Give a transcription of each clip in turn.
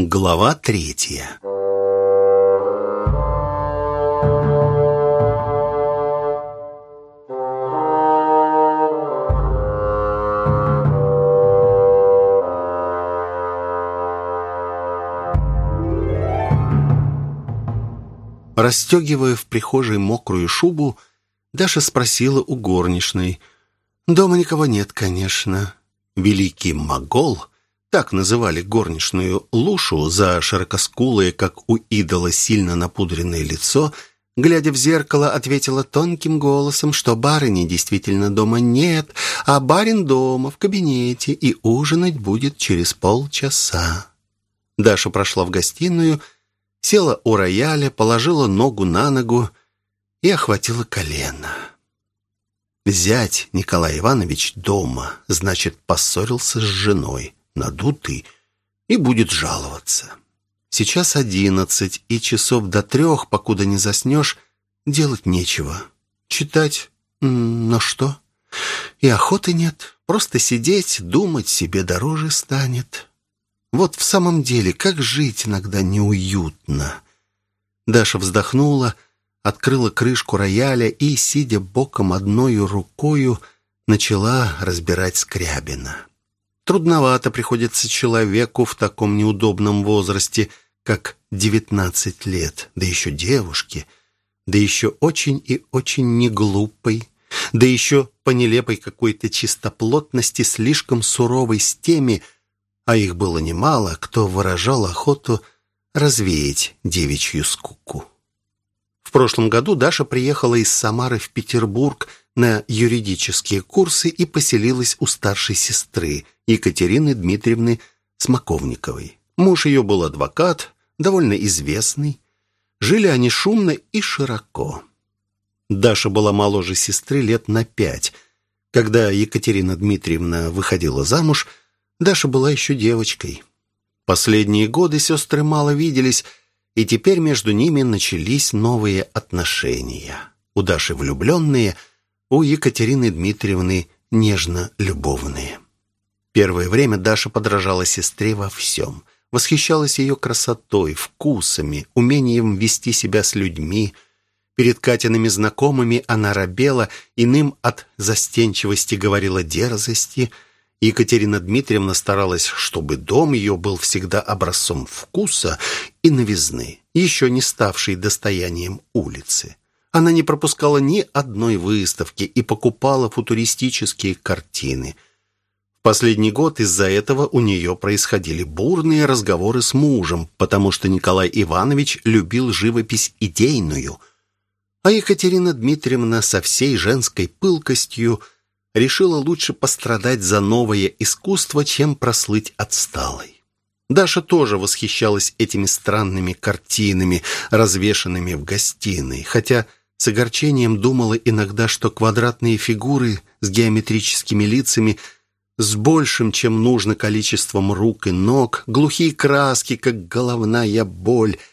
Глава третья Расстегивая в прихожей мокрую шубу, Даша спросила у горничной. «Дома никого нет, конечно». Великий Могол, так называли горничную Лушу за широкоскулое, как у идола, сильно напудренное лицо, глядя в зеркало, ответила тонким голосом, что барыни действительно дома нет, а барин дома, в кабинете, и ужинать будет через полчаса. Даша прошла в гостиную села у рояля, положила ногу на ногу и охватила колено. Зять Николай Иванович дома, значит, поссорился с женой, надутый, и будет жаловаться. Сейчас одиннадцать, и часов до трех, покуда не заснешь, делать нечего. Читать? Но что? И охоты нет. Просто сидеть, думать себе дороже станет. Вот в самом деле, как жить иногда неуютно. Даша вздохнула, открыла крышку рояля и, сидя боком одной рукою, начала разбирать Скрябина. Трудновато приходится человеку в таком неудобном возрасте, как девятнадцать лет, да еще девушке, да еще очень и очень неглупой, да еще по нелепой какой-то чистоплотности слишком суровой с теми, а их было немало, кто выражал охоту развеять девичью скуку. В прошлом году Даша приехала из Самары в Петербург на юридические курсы и поселилась у старшей сестры Екатерины Дмитриевны Смоковниковой. Муж ее был адвокат, довольно известный. Жили они шумно и широко. Даша была моложе сестры лет на пять. Когда Екатерина Дмитриевна выходила замуж – Даша была еще девочкой. Последние годы сестры мало виделись, и теперь между ними начались новые отношения. У Даши влюбленные, у Екатерины Дмитриевны нежно-любовные. Первое время Даша подражала сестре во всем. Восхищалась ее красотой, вкусами, умением вести себя с людьми. Перед Катиными знакомыми она робела, иным от застенчивости говорила дерзости – Екатерина Дмитриевна старалась, чтобы дом ее был всегда образцом вкуса и новизны, еще не ставшей достоянием улицы. Она не пропускала ни одной выставки и покупала футуристические картины. В последний год из-за этого у нее происходили бурные разговоры с мужем, потому что Николай Иванович любил живопись идейную, а Екатерина Дмитриевна со всей женской пылкостью – решила лучше пострадать за новое искусство, чем прослыть отсталой. Даша тоже восхищалась этими странными картинами, развешанными в гостиной, хотя с огорчением думала иногда, что квадратные фигуры с геометрическими лицами с большим, чем нужно количеством рук и ног, глухие краски, как головная боль —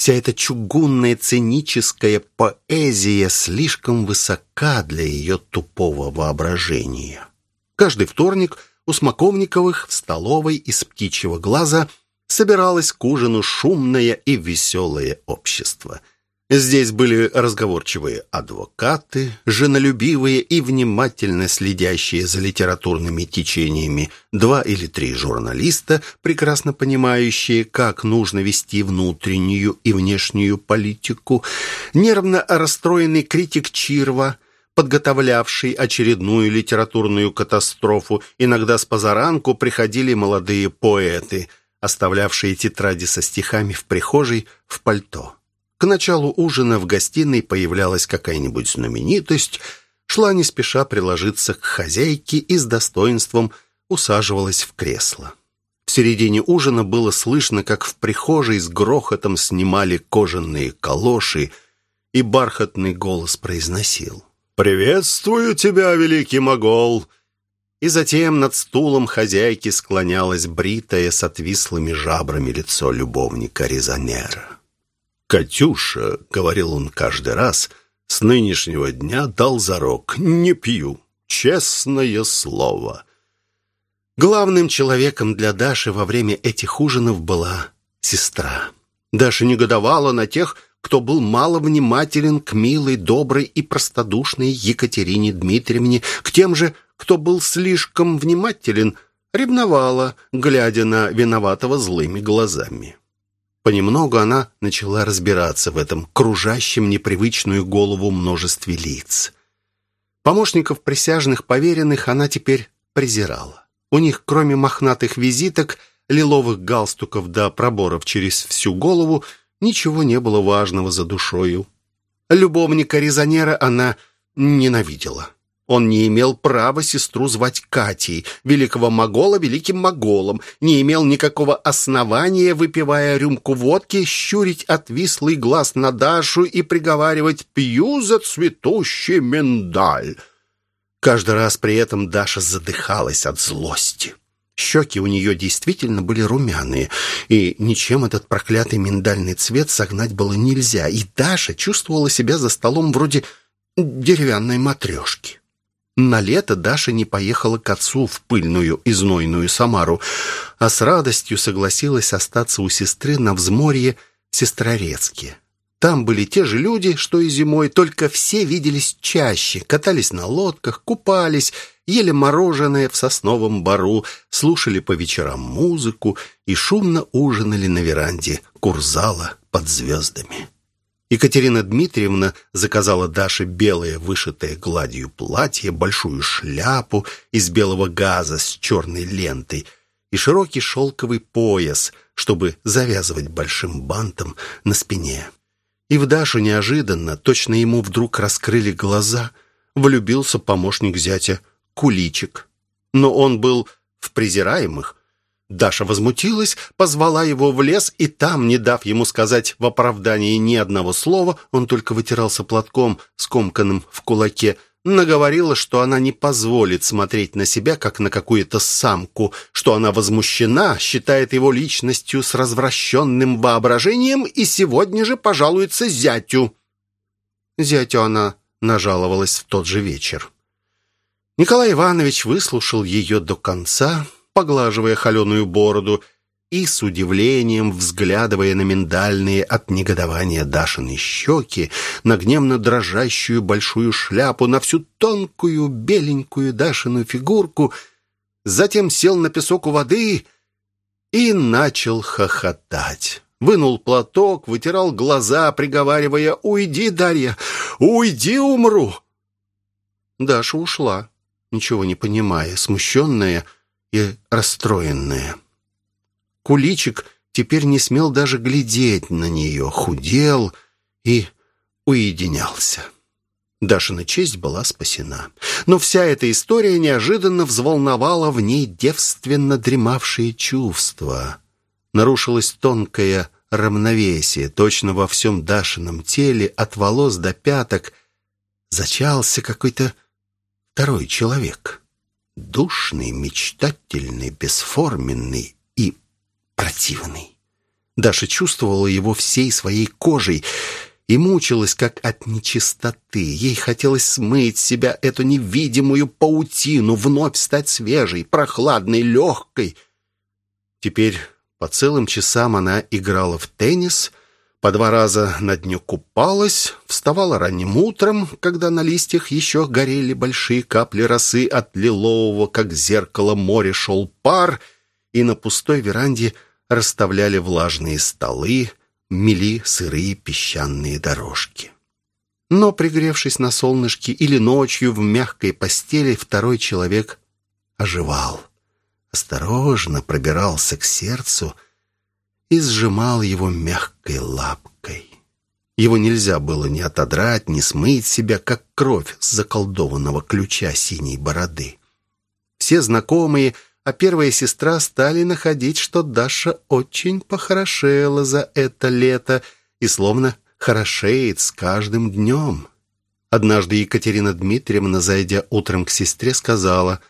Вся эта чугунная циническая поэзия слишком высока для ее тупого воображения. Каждый вторник у Смоковниковых в столовой из птичьего глаза собиралось к ужину шумное и веселое общество – Здесь были разговорчивые адвокаты, женолюбивые и внимательно следящие за литературными течениями, два или три журналиста, прекрасно понимающие, как нужно вести внутреннюю и внешнюю политику, нервно расстроенный критик Чирва, подготовлявший очередную литературную катастрофу, иногда с позаранку приходили молодые поэты, оставлявшие тетради со стихами в прихожей в пальто. К началу ужина в гостиной появлялась какая-нибудь знаменитость, шла не спеша приложиться к хозяйке и с достоинством усаживалась в кресло. В середине ужина было слышно, как в прихожей с грохотом снимали кожаные калоши, и бархатный голос произносил «Приветствую тебя, великий могол!» И затем над стулом хозяйки склонялось бритое с отвислыми жабрами лицо любовника-резонера. «Катюша», — говорил он каждый раз, — «с нынешнего дня дал зарок, не пью, честное слово». Главным человеком для Даши во время этих ужинов была сестра. Даша негодовала на тех, кто был мало внимателен к милой, доброй и простодушной Екатерине Дмитриевне, к тем же, кто был слишком внимателен, ревновала, глядя на виноватого злыми глазами. Понемногу она начала разбираться в этом кружащем непривычную голову множестве лиц. Помощников присяжных поверенных она теперь презирала. У них, кроме мохнатых визиток, лиловых галстуков да проборов через всю голову, ничего не было важного за душою. Любовника резонера она ненавидела. Он не имел права сестру звать Катей, великого могола великим моголом, не имел никакого основания, выпивая рюмку водки, щурить отвислый глаз на Дашу и приговаривать «пью за цветущий миндаль». Каждый раз при этом Даша задыхалась от злости. Щеки у нее действительно были румяные, и ничем этот проклятый миндальный цвет согнать было нельзя, и Даша чувствовала себя за столом вроде деревянной матрешки. На лето Даша не поехала к отцу в пыльную и знойную Самару, а с радостью согласилась остаться у сестры на взморье Сестрорецке. Там были те же люди, что и зимой, только все виделись чаще, катались на лодках, купались, ели мороженое в сосновом бару, слушали по вечерам музыку и шумно ужинали на веранде курзала под звездами. Екатерина Дмитриевна заказала Даше белое вышитое гладью платье, большую шляпу из белого газа с черной лентой и широкий шелковый пояс, чтобы завязывать большим бантом на спине. И в Дашу неожиданно, точно ему вдруг раскрыли глаза, влюбился помощник зятя Куличик. Но он был в презираемых, Даша возмутилась, позвала его в лес, и там, не дав ему сказать в оправдании ни одного слова, он только вытирался платком, скомканным в кулаке, наговорила, что она не позволит смотреть на себя, как на какую-то самку, что она возмущена, считает его личностью с развращенным воображением и сегодня же пожалуется зятю. Зятю она нажаловалась в тот же вечер. Николай Иванович выслушал ее до конца, поглаживая холеную бороду и с удивлением взглядывая на миндальные от негодования Дашины щеки, на гневно дрожащую большую шляпу, на всю тонкую беленькую Дашину фигурку, затем сел на песок у воды и начал хохотать. Вынул платок, вытирал глаза, приговаривая «Уйди, Дарья! Уйди, умру!» Даша ушла, ничего не понимая, смущенная, и расстроенная. Куличик теперь не смел даже глядеть на нее, худел и уединялся. Дашина честь была спасена. Но вся эта история неожиданно взволновала в ней девственно дремавшие чувства. Нарушилось тонкое равновесие, точно во всем Дашином теле, от волос до пяток, зачался какой-то второй человек душный, мечтательный, бесформенный и противный. Даша чувствовала его всей своей кожей и мучилась, как от нечистоты. Ей хотелось смыть себя эту невидимую паутину, вновь стать свежей, прохладной, легкой. Теперь по целым часам она играла в теннис, по два раза на дню купалась, вставала ранним утром, когда на листьях еще горели большие капли росы от лилового, как зеркало моря, шел пар, и на пустой веранде расставляли влажные столы, мели сырые песчаные дорожки. Но, пригревшись на солнышке или ночью в мягкой постели, второй человек оживал. Осторожно пробирался к сердцу, и сжимал его мягкой лапкой. Его нельзя было ни отодрать, ни смыть себя, как кровь с заколдованного ключа синей бороды. Все знакомые, а первая сестра стали находить, что Даша очень похорошела за это лето и словно хорошеет с каждым днем. Однажды Екатерина Дмитриевна, зайдя утром к сестре, сказала,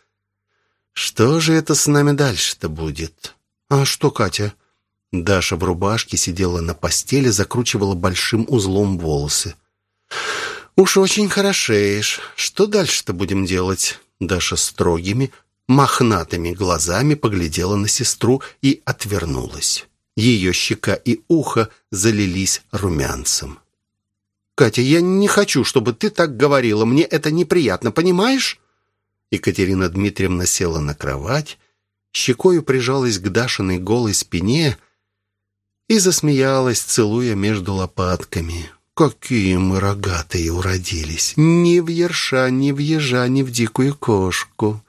«Что же это с нами дальше-то будет?» «А что, Катя?» Даша в рубашке сидела на постели, закручивала большим узлом волосы. «Уж очень хорошеешь. Что дальше-то будем делать?» Даша строгими, мохнатыми глазами поглядела на сестру и отвернулась. Ее щека и ухо залились румянцем. «Катя, я не хочу, чтобы ты так говорила. Мне это неприятно, понимаешь?» Екатерина Дмитриевна села на кровать, щекою прижалась к Дашиной голой спине и засмеялась, целуя между лопатками. «Какие мы рогатые уродились! Ни в ерша, ни в ежа, ни в дикую кошку!»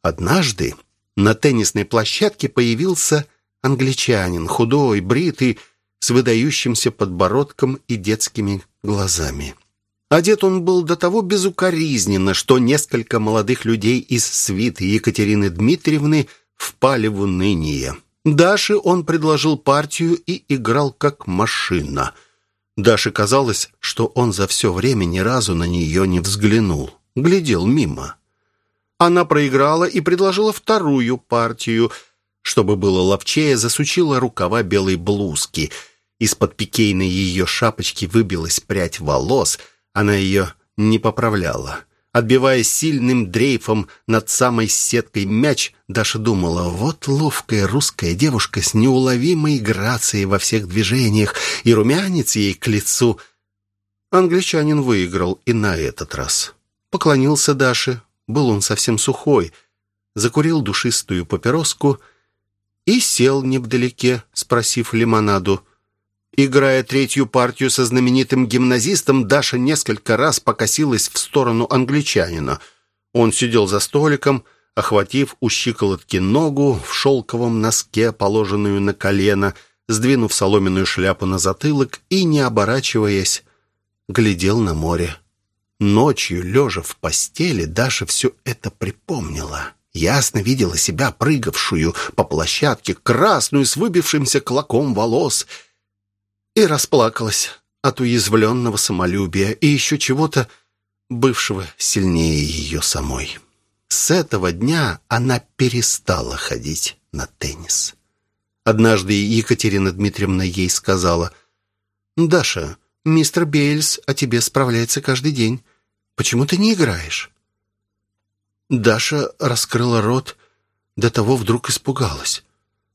Однажды на теннисной площадке появился англичанин, худой, бритый, с выдающимся подбородком и детскими глазами. Одет он был до того безукоризненно, что несколько молодых людей из свиты Екатерины Дмитриевны впали в уныние. Даше он предложил партию и играл как машина. Даше казалось, что он за все время ни разу на нее не взглянул. Глядел мимо. Она проиграла и предложила вторую партию. Чтобы было ловчее, засучила рукава белой блузки. Из-под пикейной ее шапочки выбилась прядь волос. Она ее не поправляла. Отбиваясь сильным дрейфом над самой сеткой мяч, Даша думала, вот ловкая русская девушка с неуловимой грацией во всех движениях, и румянец ей к лицу. Англичанин выиграл и на этот раз. Поклонился Даше, был он совсем сухой, закурил душистую папироску и сел невдалеке, спросив лимонаду. Играя третью партию со знаменитым гимназистом, Даша несколько раз покосилась в сторону англичанина. Он сидел за столиком, охватив у щиколотки ногу в шелковом носке, положенную на колено, сдвинув соломенную шляпу на затылок и, не оборачиваясь, глядел на море. Ночью, лежа в постели, Даша все это припомнила. Ясно видела себя, прыгавшую по площадке, красную с выбившимся клоком волос, и расплакалась от уязвленного самолюбия и еще чего-то, бывшего сильнее ее самой. С этого дня она перестала ходить на теннис. Однажды Екатерина Дмитриевна ей сказала, «Даша, мистер Бейльс о тебе справляется каждый день. Почему ты не играешь?» Даша раскрыла рот, до того вдруг испугалась.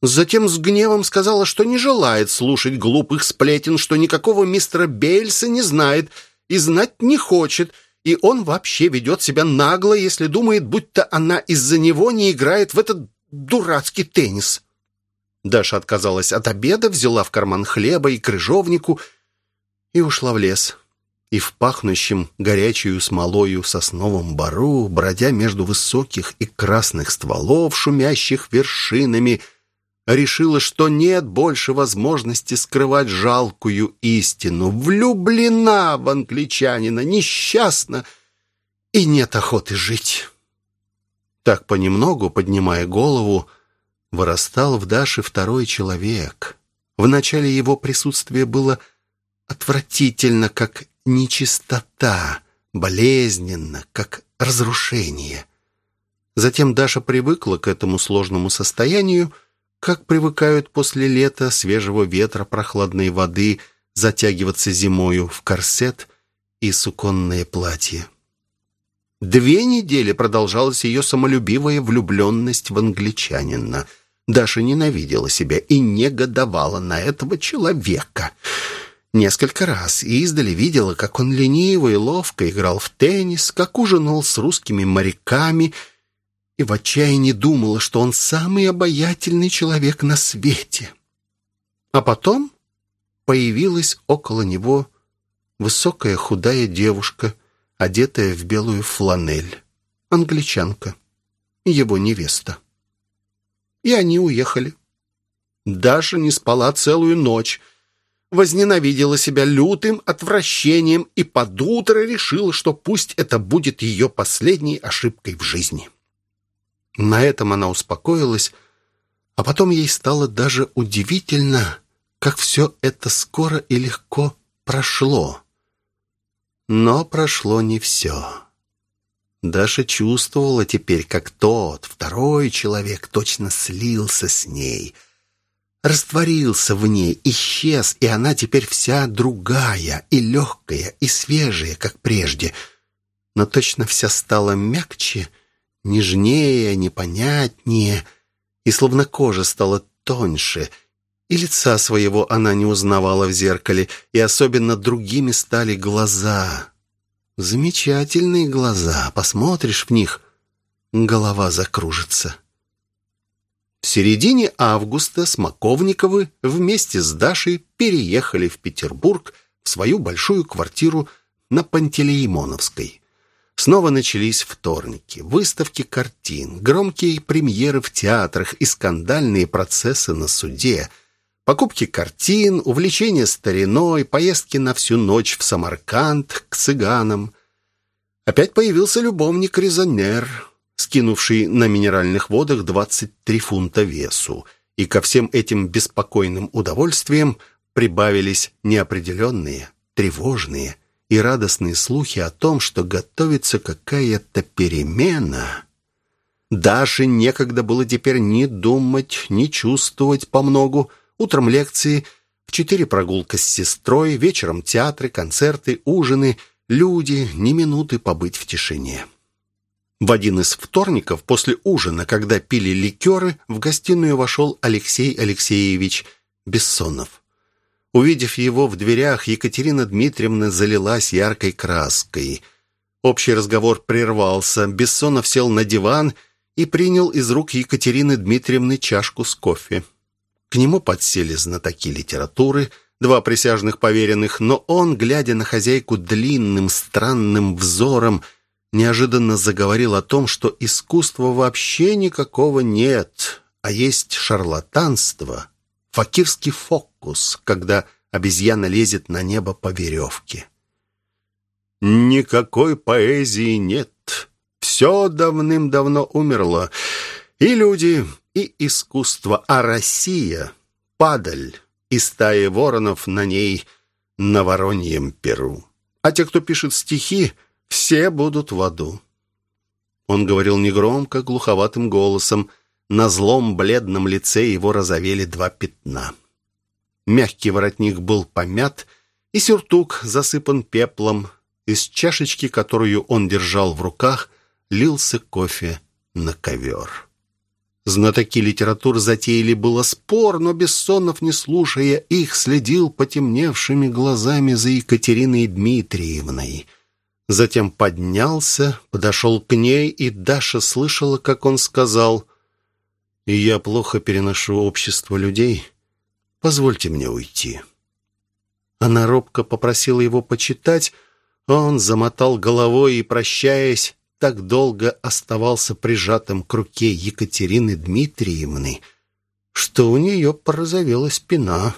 Затем с гневом сказала, что не желает слушать глупых сплетен, что никакого мистера Бейльса не знает и знать не хочет, и он вообще ведет себя нагло, если думает, будто она из-за него не играет в этот дурацкий теннис. Даша отказалась от обеда, взяла в карман хлеба и крыжовнику и ушла в лес и в пахнущем горячую смолою сосновом бару, бродя между высоких и красных стволов, шумящих вершинами, решила, что нет больше возможности скрывать жалкую истину. Влюблена в англичанина, несчастна, и нет охоты жить. Так понемногу, поднимая голову, вырастал в Даше второй человек. В начале его присутствие было отвратительно, как нечистота, болезненно, как разрушение. Затем Даша привыкла к этому сложному состоянию, как привыкают после лета, свежего ветра, прохладной воды, затягиваться зимою в корсет и суконное платье. Две недели продолжалась ее самолюбивая влюбленность в англичанина. Даша ненавидела себя и негодовала на этого человека — Несколько раз издали видела, как он лениво и ловко играл в теннис, как ужинал с русскими моряками, и в отчаянии думала, что он самый обаятельный человек на свете. А потом появилась около него высокая худая девушка, одетая в белую фланель, англичанка, его невеста. И они уехали. Даша не спала целую ночь, возненавидела себя лютым отвращением и под утро решила, что пусть это будет ее последней ошибкой в жизни. На этом она успокоилась, а потом ей стало даже удивительно, как все это скоро и легко прошло. Но прошло не все. Даша чувствовала теперь, как тот, второй человек, точно слился с ней — растворился в ней, исчез, и она теперь вся другая, и легкая, и свежая, как прежде. Но точно вся стала мягче, нежнее, непонятнее, и словно кожа стала тоньше, и лица своего она не узнавала в зеркале, и особенно другими стали глаза. Замечательные глаза, посмотришь в них, голова закружится. В середине августа Смоковниковы вместе с Дашей переехали в Петербург в свою большую квартиру на Пантелеймоновской. Снова начались вторники, выставки картин, громкие премьеры в театрах и скандальные процессы на суде, покупки картин, увлечение стариной, поездки на всю ночь в Самарканд к цыганам. Опять появился любовник-резонер, скинувший на минеральных водах 23 фунта весу, и ко всем этим беспокойным удовольствиям прибавились неопределенные, тревожные, и радостные слухи о том, что готовится какая-то перемена. Даше некогда было теперь ни думать, ни чувствовать помногу. Утром лекции, в четыре прогулка с сестрой, вечером театры, концерты, ужины, люди, ни минуты побыть в тишине. В один из вторников после ужина, когда пили ликеры, в гостиную вошел Алексей Алексеевич Бессонов. Увидев его в дверях, Екатерина Дмитриевна залилась яркой краской. Общий разговор прервался. Бессонов сел на диван и принял из рук Екатерины Дмитриевны чашку с кофе. К нему подсели знатоки литературы, два присяжных поверенных, но он, глядя на хозяйку длинным странным взором, неожиданно заговорил о том, что искусства вообще никакого нет, а есть шарлатанство — Факирский фокус, когда обезьяна лезет на небо по веревке. Никакой поэзии нет. Все давным-давно умерло. И люди, и искусство. А Россия — падаль, и стаи воронов на ней на вороньем перу. А те, кто пишет стихи, все будут в аду. Он говорил негромко, глуховатым голосом — на злом бледном лице его разовели два пятна. Мягкий воротник был помят, и сюртук засыпан пеплом. Из чашечки, которую он держал в руках, лился кофе на ковер. Знатоки литературы затеяли было спор, но Бессонов, не слушая их, следил потемневшими глазами за Екатериной Дмитриевной. Затем поднялся, подошел к ней, и Даша слышала, как он сказал и я плохо переношу общество людей, позвольте мне уйти». Она робко попросила его почитать, он замотал головой и, прощаясь, так долго оставался прижатым к руке Екатерины Дмитриевны, что у нее порозовела спина.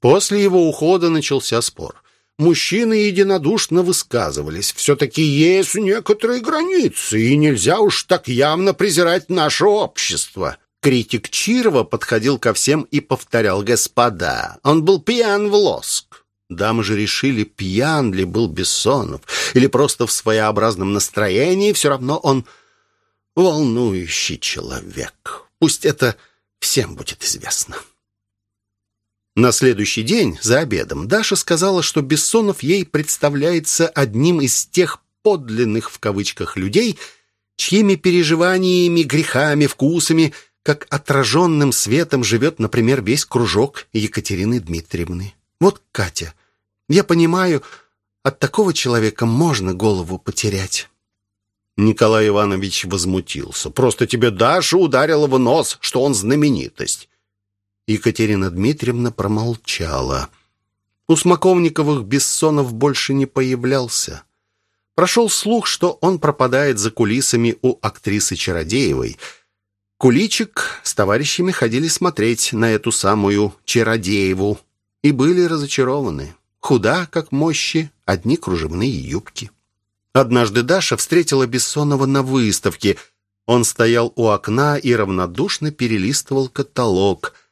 После его ухода начался спор мужчины единодушно высказывались. Все-таки есть некоторые границы, и нельзя уж так явно презирать наше общество. Критик Чирова подходил ко всем и повторял «Господа, он был пьян в лоск». Дамы же решили, пьян ли был Бессонов, или просто в своеобразном настроении, все равно он волнующий человек. Пусть это всем будет известно. На следующий день, за обедом, Даша сказала, что Бессонов ей представляется одним из тех «подлинных» в кавычках людей, чьими переживаниями, грехами, вкусами, как отраженным светом живет, например, весь кружок Екатерины Дмитриевны. Вот Катя. Я понимаю, от такого человека можно голову потерять. Николай Иванович возмутился. «Просто тебе Даша ударила в нос, что он знаменитость. Екатерина Дмитриевна промолчала. У Смоковниковых Бессонов больше не появлялся. Прошел слух, что он пропадает за кулисами у актрисы Чародеевой. Куличик с товарищами ходили смотреть на эту самую Чародееву и были разочарованы. Худа, как мощи, одни кружевные юбки. Однажды Даша встретила Бессонова на выставке. Он стоял у окна и равнодушно перелистывал каталог –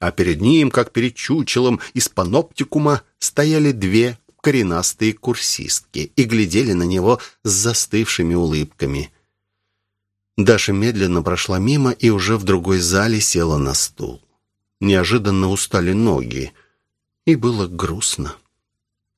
а перед ним, как перед чучелом из паноптикума, стояли две коренастые курсистки и глядели на него с застывшими улыбками. Даша медленно прошла мимо и уже в другой зале села на стул. Неожиданно устали ноги, и было грустно.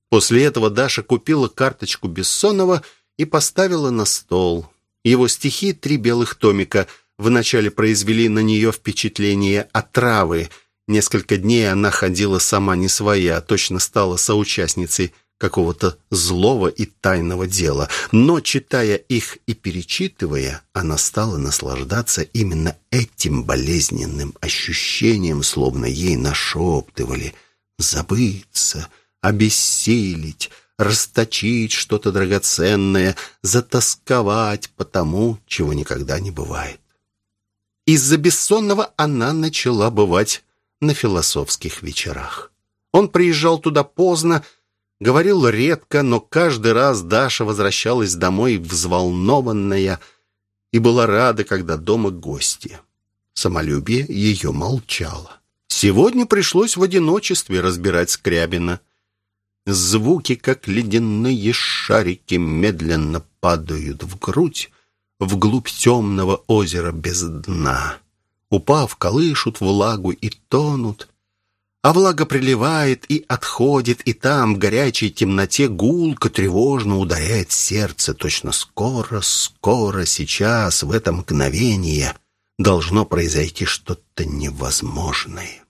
После этого Даша купила карточку Бессонова и поставила на стол. Его стихи «Три белых томика» вначале произвели на нее впечатление отравы. Несколько дней она ходила сама не своя, а точно стала соучастницей какого-то злого и тайного дела. Но, читая их и перечитывая, она стала наслаждаться именно этим болезненным ощущением, словно ей нашептывали «забыться», «обессилить», расточить что-то драгоценное, затасковать по тому, чего никогда не бывает. Из-за бессонного она начала бывать на философских вечерах. Он приезжал туда поздно, говорил редко, но каждый раз Даша возвращалась домой взволнованная и была рада, когда дома гости. Самолюбие ее молчало. Сегодня пришлось в одиночестве разбирать Скрябина. Звуки, как ледяные шарики, медленно падают в грудь, вглубь темного озера без дна. Упав, колышут влагу и тонут. А влага приливает и отходит, и там, в горячей темноте, гулко тревожно ударяет сердце. Точно скоро, скоро, сейчас, в это мгновение должно произойти что-то невозможное.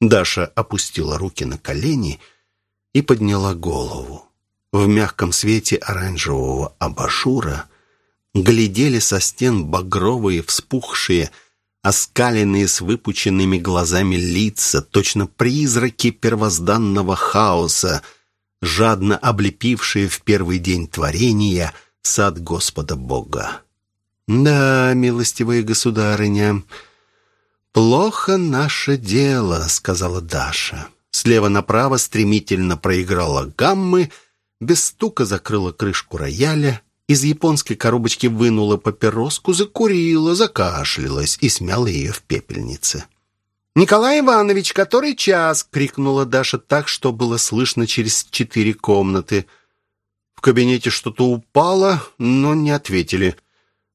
Даша опустила руки на колени и подняла голову. В мягком свете оранжевого абажура глядели со стен багровые, вспухшие, оскаленные с выпученными глазами лица, точно призраки первозданного хаоса, жадно облепившие в первый день творения сад Господа Бога. «Да, милостивая государыня, плохо наше дело», — сказала Даша. Слева направо стремительно проиграла гаммы, без стука закрыла крышку рояля, из японской коробочки вынула папироску, закурила, закашлялась и смяла ее в пепельнице. «Николай Иванович, который час?» — крикнула Даша так, что было слышно через четыре комнаты. В кабинете что-то упало, но не ответили.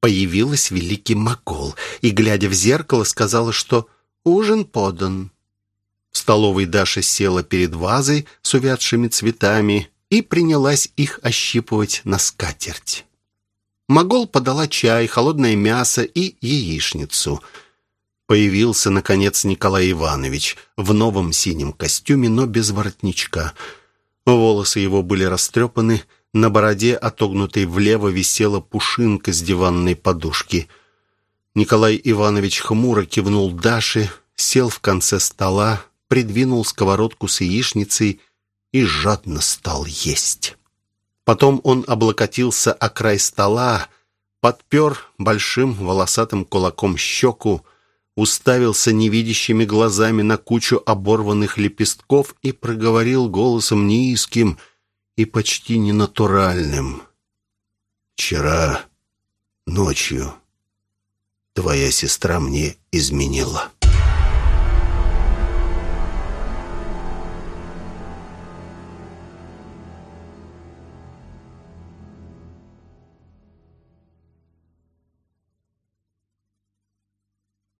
Появилась великий Макол и, глядя в зеркало, сказала, что ужин подан. В столовой Даша села перед вазой с увядшими цветами и принялась их ощипывать на скатерть. Могол подала чай, холодное мясо и яичницу. Появился, наконец, Николай Иванович в новом синем костюме, но без воротничка. Волосы его были растрепаны, на бороде, отогнутой влево, висела пушинка с диванной подушки. Николай Иванович хмуро кивнул Даше, сел в конце стола, придвинул сковородку с яичницей и жадно стал есть. Потом он облокотился о край стола, подпер большим волосатым кулаком щеку, уставился невидящими глазами на кучу оборванных лепестков и проговорил голосом низким и почти ненатуральным. «Вчера ночью твоя сестра мне изменила».